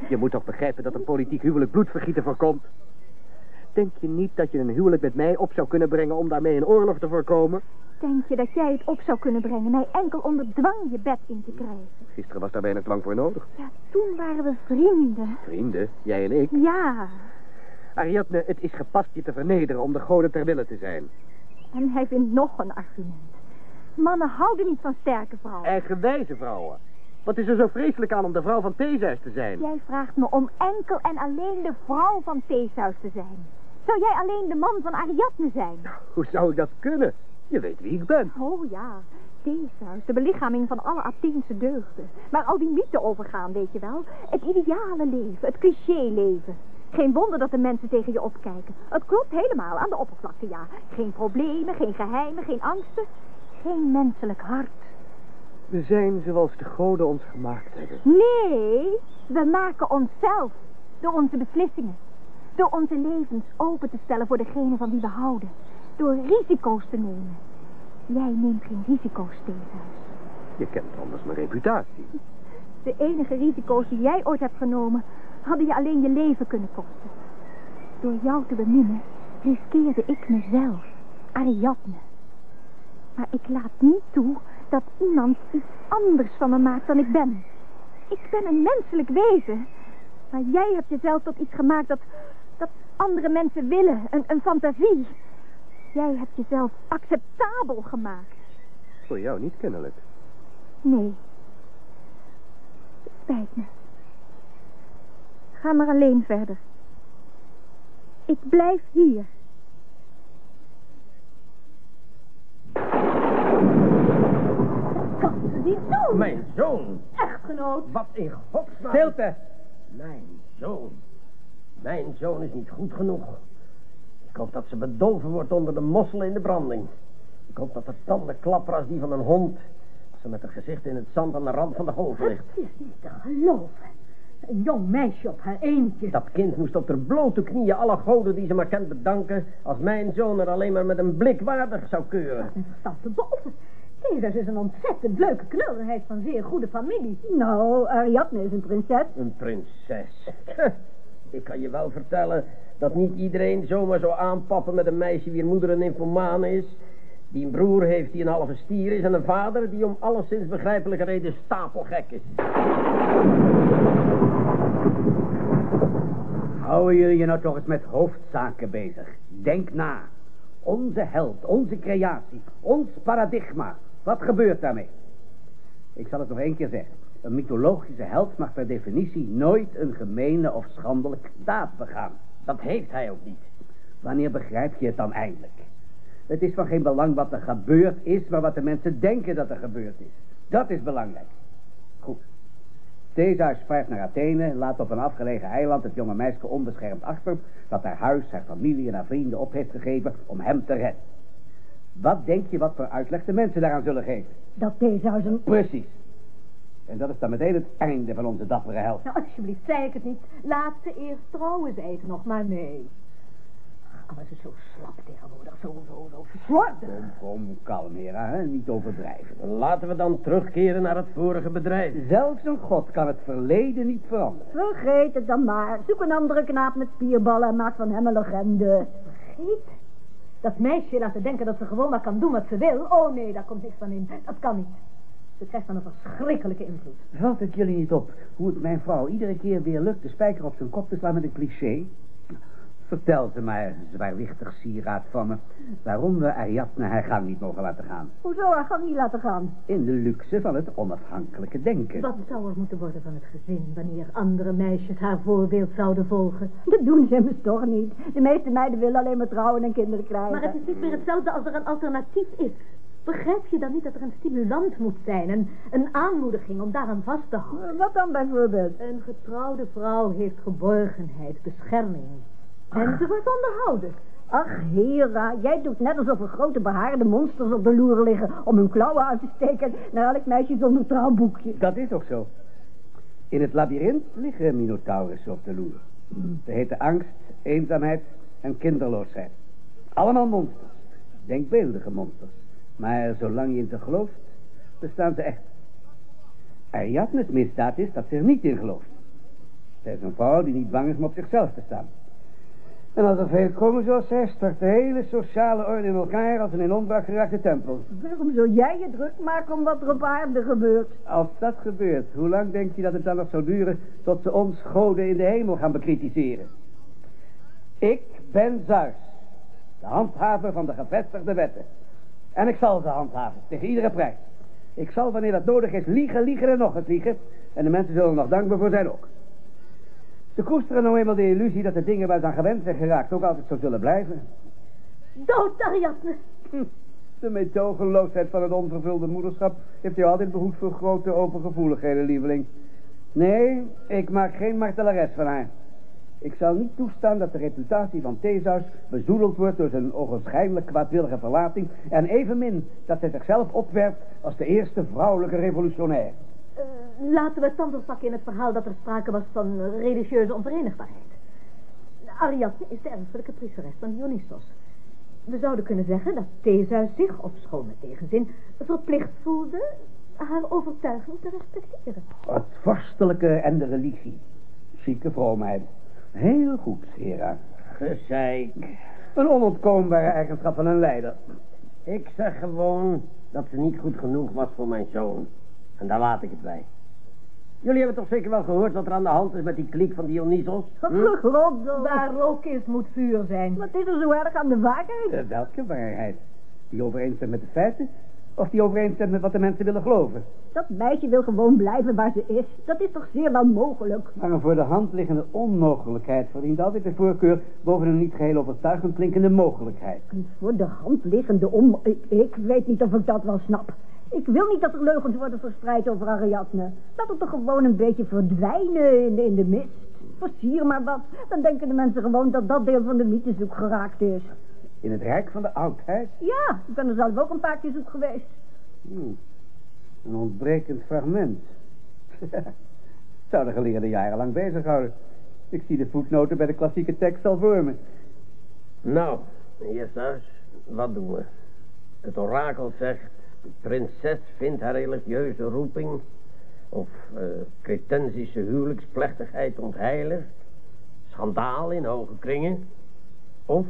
Je moet toch begrijpen dat een politiek huwelijk bloedvergieten voorkomt? Denk je niet dat je een huwelijk met mij op zou kunnen brengen om daarmee een oorlog te voorkomen? Denk je dat jij het op zou kunnen brengen mij enkel onder dwang je bed in te krijgen? Gisteren was daar bijna dwang voor nodig. Ja, toen waren we vrienden. Vrienden, jij en ik. Ja, Ariadne, het is gepast je te vernederen om de goden ter wille te zijn. en hij vindt nog een argument. Mannen houden niet van sterke vrouwen. Eigenwijze vrouwen. Wat is er zo vreselijk aan om de vrouw van Theseus te zijn? Jij vraagt me om enkel en alleen de vrouw van Theseus te zijn. Zou jij alleen de man van Ariadne zijn? Hoe zou ik dat kunnen? Je weet wie ik ben. Oh ja, Theseus, de belichaming van alle Atheense deugden. Waar al die mythen overgaan, weet je wel. Het ideale leven, het cliché-leven. Geen wonder dat de mensen tegen je opkijken. Het klopt helemaal aan de oppervlakte, ja. Geen problemen, geen geheimen, geen angsten. Geen menselijk hart. We zijn zoals de goden ons gemaakt hebben. Nee, we maken onszelf. Door onze beslissingen. Door onze levens open te stellen voor degene van wie we houden. Door risico's te nemen. Jij neemt geen risico's, Theseus. Je kent anders mijn reputatie. De enige risico's die jij ooit hebt genomen, hadden je alleen je leven kunnen kosten. Door jou te beminnen, riskeerde ik mezelf, Ariadne. Maar ik laat niet toe dat iemand iets anders van me maakt dan ik ben. Ik ben een menselijk wezen. Maar jij hebt jezelf tot iets gemaakt dat andere mensen willen. Een, een fantasie. Jij hebt jezelf acceptabel gemaakt. Voor jou niet kennelijk. Nee. Het spijt me. Ga maar alleen verder. Ik blijf hier. Kan ze niet doen? Mijn zoon. Echtgenoot. Wat in godsnaam. Stilte! Mijn zoon. Mijn zoon is niet goed genoeg. Ik hoop dat ze bedolven wordt onder de mosselen in de branding. Ik hoop dat de tanden klapperen als die van een hond. Als ze met haar gezicht in het zand aan de rand van de golf ligt. Het is niet te geloven. Een jong meisje op haar eentje. Dat kind moest op haar blote knieën alle goden die ze maar kent bedanken... als mijn zoon er alleen maar met een blik waardig zou keuren. Verstand te boven. Theseus is een ontzettend leuke knul en hij is van zeer goede familie. Nou, Ariadne is een prinses. Een prinses. Ik kan je wel vertellen dat niet iedereen zomaar zo aanpappen met een meisje wier moeder een infomaan is. Die een broer heeft die een halve stier is en een vader die om alleszins begrijpelijke reden stapelgek is. Houden jullie je nou toch eens met hoofdzaken bezig. Denk na. Onze held, onze creatie, ons paradigma. Wat gebeurt daarmee? Ik zal het nog één keer zeggen. Een mythologische held mag per definitie nooit een gemene of schandelijke daad begaan. Dat heeft hij ook niet. Wanneer begrijp je het dan eindelijk? Het is van geen belang wat er gebeurd is, maar wat de mensen denken dat er gebeurd is. Dat is belangrijk. Goed. Theseus vaart naar Athene, laat op een afgelegen eiland het jonge meisje onbeschermd achter, dat haar huis, haar familie en haar vrienden op heeft gegeven om hem te redden. Wat denk je wat voor uitleg de mensen daaraan zullen geven? Dat Theseus een... Precies. En dat is dan meteen het einde van onze dappere held. Nou, alsjeblieft, zei ik het niet. Laat ze eerst trouwen, zei ik nog, maar nee. Alles is zo slap tegenwoordig, zo, zo, zo verslordig. Kom, kom, kalm, hera, hè? niet overdrijven. Laten we dan terugkeren naar het vorige bedrijf. Zelfs een god kan het verleden niet veranderen. Vergeet het dan maar. Zoek een andere knaap met spierballen en maak van hem een legende. Vergeet? Dat meisje laten denken dat ze gewoon maar kan doen wat ze wil. Oh nee, daar komt niks van in. Dat kan niet. Ze krijgt dan een verschrikkelijke invloed. Valt het jullie niet op hoe het mijn vrouw iedere keer weer lukt de spijker op zijn kop te slaan met een cliché? Vertel ze maar, zwaarwichtig sieraad van me, waarom we Ariadne haar gang niet mogen laten gaan. Hoezo haar gang niet laten gaan? In de luxe van het onafhankelijke denken. Wat zou er moeten worden van het gezin wanneer andere meisjes haar voorbeeld zouden volgen? Dat doen ze immers toch niet. De meeste meiden willen alleen maar trouwen en kinderen krijgen. Maar het is niet meer hetzelfde als er een alternatief is. Begrijp je dan niet dat er een stimulant moet zijn, een, een aanmoediging om daaraan vast te houden? Wat dan bijvoorbeeld? Een getrouwde vrouw heeft geborgenheid, bescherming. En ze wordt onderhouden. Ach, Hera, jij doet net alsof er grote behaarde monsters op de loer liggen om hun klauwen uit te steken naar elk meisje zonder trouwboekje. Dat is ook zo. In het labyrint liggen minotaurussen op de loer. Ze heten angst, eenzaamheid en kinderloosheid. Allemaal monsters. Denkbeeldige monsters. Maar zolang je in ze gelooft, bestaan ze echt. Ariadne's misdaad is dat ze er niet in gelooft. Zij is een vrouw die niet bang is om op zichzelf te staan. En als er veel komen zoals zij, stort de hele sociale orde in elkaar als een in onbruik geraakte tempel. Waarom zou jij je druk maken om wat er op aarde gebeurt? Als dat gebeurt, hoe lang denk je dat het dan nog zou duren tot ze ons goden in de hemel gaan bekritiseren? Ik ben Zeus, de handhaver van de gevestigde wetten. En ik zal ze handhaven, tegen iedere prijs. Ik zal, wanneer dat nodig is, liegen, liegen en nog eens liegen. En de mensen zullen er nog dankbaar voor zijn ook. Ze koesteren nou eenmaal de illusie dat de dingen waar ze aan gewend zijn geraakt ook altijd zo zullen blijven. Dood, Ariadne! Hm, De meetogeloosheid van het onvervulde moederschap heeft jou altijd behoed voor grote opengevoeligheden, lieveling. Nee, ik maak geen martelares van haar. Ik zal niet toestaan dat de reputatie van Theseus bezoedeld wordt door zijn ogenschijnlijk kwaadwillige verlating en evenmin dat zij zichzelf opwerpt als de eerste vrouwelijke revolutionair. Eh, laten we het dan pakken in het verhaal dat er sprake was van religieuze onverenigbaarheid. Ariadne is de erfelijke priesteres van Dionysos. We zouden kunnen zeggen dat Theseus zich, op schoon met tegenzin, verplicht voelde haar overtuiging te respecteren. Het vorstelijke en de religie. Zieke vroomheid. Heel goed, Hera. Gezeik. Een onontkoombare eigenschap van een leider. Ik zeg gewoon dat ze niet goed genoeg was voor mijn zoon. En daar laat ik het bij. Jullie hebben toch zeker wel gehoord wat er aan de hand is met die kliek van Dionysos? Hm? God, Waar rook is, moet vuur zijn. wat is er zo erg aan de waarheid? Eh, welke waarheid? Die overeenstemt met de feiten? Of die overeenstemt met wat de mensen willen geloven? Dat meisje wil gewoon blijven waar ze is. Dat is toch zeer wel mogelijk? Maar een voor de hand liggende onmogelijkheid verdient altijd de voorkeur boven een niet geheel overtuigend klinkende mogelijkheid. Een voor de hand liggende. Ik, ik weet niet of ik dat wel snap. Ik wil niet dat er leugens worden verspreid over Ariadne. Laat het toch gewoon een beetje verdwijnen in de, in de mist. Versier maar wat. Dan denken de mensen gewoon dat dat deel van de mythe zoek geraakt is. In het rijk van de oudheid? Ja, ik ben er zelf ook een paar keer zoek geweest. Hmm. Een ontbrekend fragment. Zou de geleerde jarenlang bezighouden. Ik zie de voetnoten bij de klassieke tekst al voor me. Nou, eerstens, wat doen we? Het orakel zegt, de prinses vindt haar religieuze roeping... of eh cretensische huwelijksplechtigheid ontheiligd... schandaal in hoge kringen... of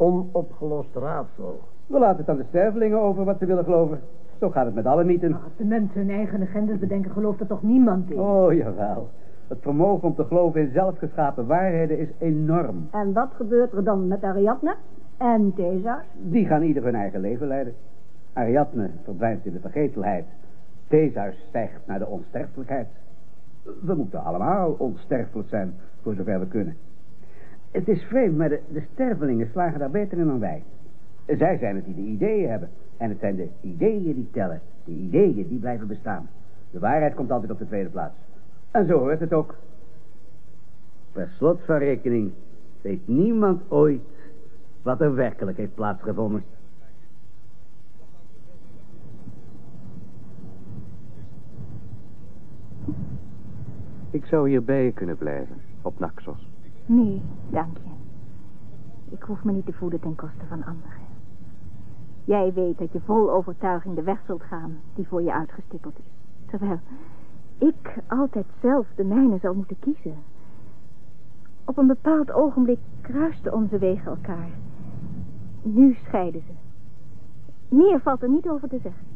onopgelost raadsel. We laten het aan de stervelingen over wat ze willen geloven. Zo gaat het met alle mythen. Als de mensen hun eigen legendes bedenken, gelooft er toch niemand in? Oh, jawel. Het vermogen om te geloven in zelfgeschapen waarheden is enorm. En wat gebeurt er dan met Ariadne en Theseus? Die gaan ieder hun eigen leven leiden. Ariadne verdwijnt in de vergetelheid. Theseus stijgt naar de onsterfelijkheid. We moeten allemaal onsterfelijk zijn, voor zover we kunnen. Het is vreemd, maar de, stervelingen slagen daar beter in dan wij. Zij zijn het die de ideeën hebben. En het zijn de ideeën die tellen. De ideeën die blijven bestaan. De waarheid komt altijd op de tweede plaats. En zo hoort het ook. Per slot van rekening weet niemand ooit wat er werkelijk heeft plaatsgevonden. Ik zou hier bij je kunnen blijven, op Naxos. Nee, dank je. Ik hoef me niet te voeden ten koste van anderen. Jij weet dat je vol overtuiging de weg zult gaan die voor je uitgestippeld is. Terwijl ik altijd zelf de mijne zal moeten kiezen. Op een bepaald ogenblik kruisten onze wegen elkaar. Nu scheiden ze. Meer valt er niet over te zeggen.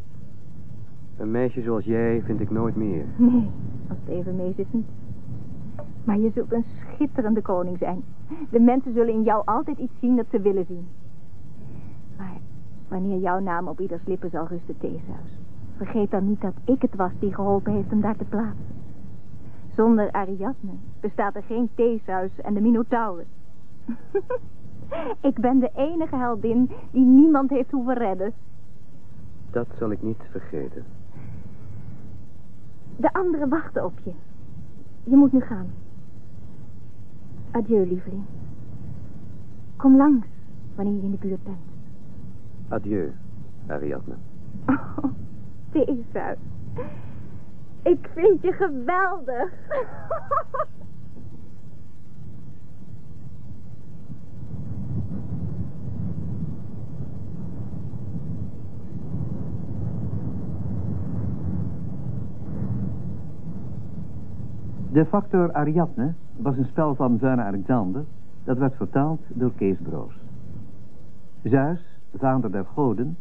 Een meisje zoals jij vind ik nooit meer. Nee, als het even mee zit niet. Maar je zult een schitterende koning zijn. De mensen zullen in jou altijd iets zien dat ze willen zien. Maar wanneer jouw naam op ieders lippen zal rusten, Theseus... vergeet dan niet dat ik het was die geholpen heeft hem daar te plaatsen. Zonder Ariadne bestaat er geen Theseus en de Minotaurus. ik ben de enige heldin die niemand heeft hoeven redden. Dat zal ik niet vergeten. De anderen wachten op je. Je moet nu gaan. Adieu, lieveling. Kom langs wanneer je in de buurt bent. Adieu, Ariadne. Oh. Ik vind je geweldig. De factor Ariadne was een spel van Zuine Alexander dat werd vertaald door Kees Broos. Zeus, vader der goden,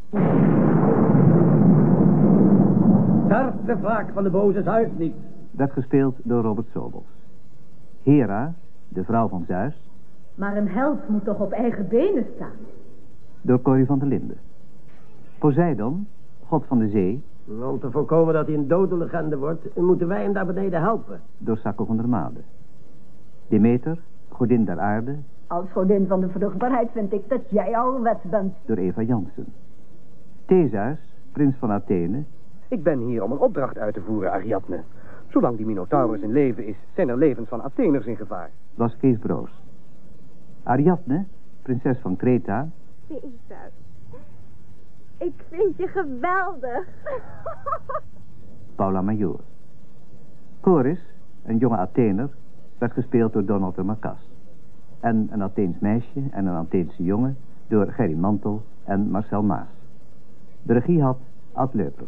Start de wraak van de boze Zeus niet. werd gespeeld door Robert Sobels. Hera, de vrouw van Zeus, Maar een held moet toch op eigen benen staan? door Corrie van der Linden. Poseidon, god van de zee, Om te voorkomen dat hij een dode legende wordt, moeten wij hem daar beneden helpen. door Sacco van der Made. Demeter, godin der aarde, Als godin van de vruchtbaarheid vind ik dat jij ouderwets bent. door Eva Jansen. Theseus, prins van Athene, Ik ben hier om een opdracht uit te voeren, Ariadne. Zolang die Minotaurus in leven is, zijn er levens van Atheners in gevaar. was Kees Broos. Ariadne, prinses van Kreta, Theseus. Ik vind je geweldig. Paula Major. Chorus, een jonge Athener, werd gespeeld door Donald de Marcas. En een Atheens meisje en een Atheense jongen door Gerry Mantel en Marcel Maas. De regie had Ad Leuper.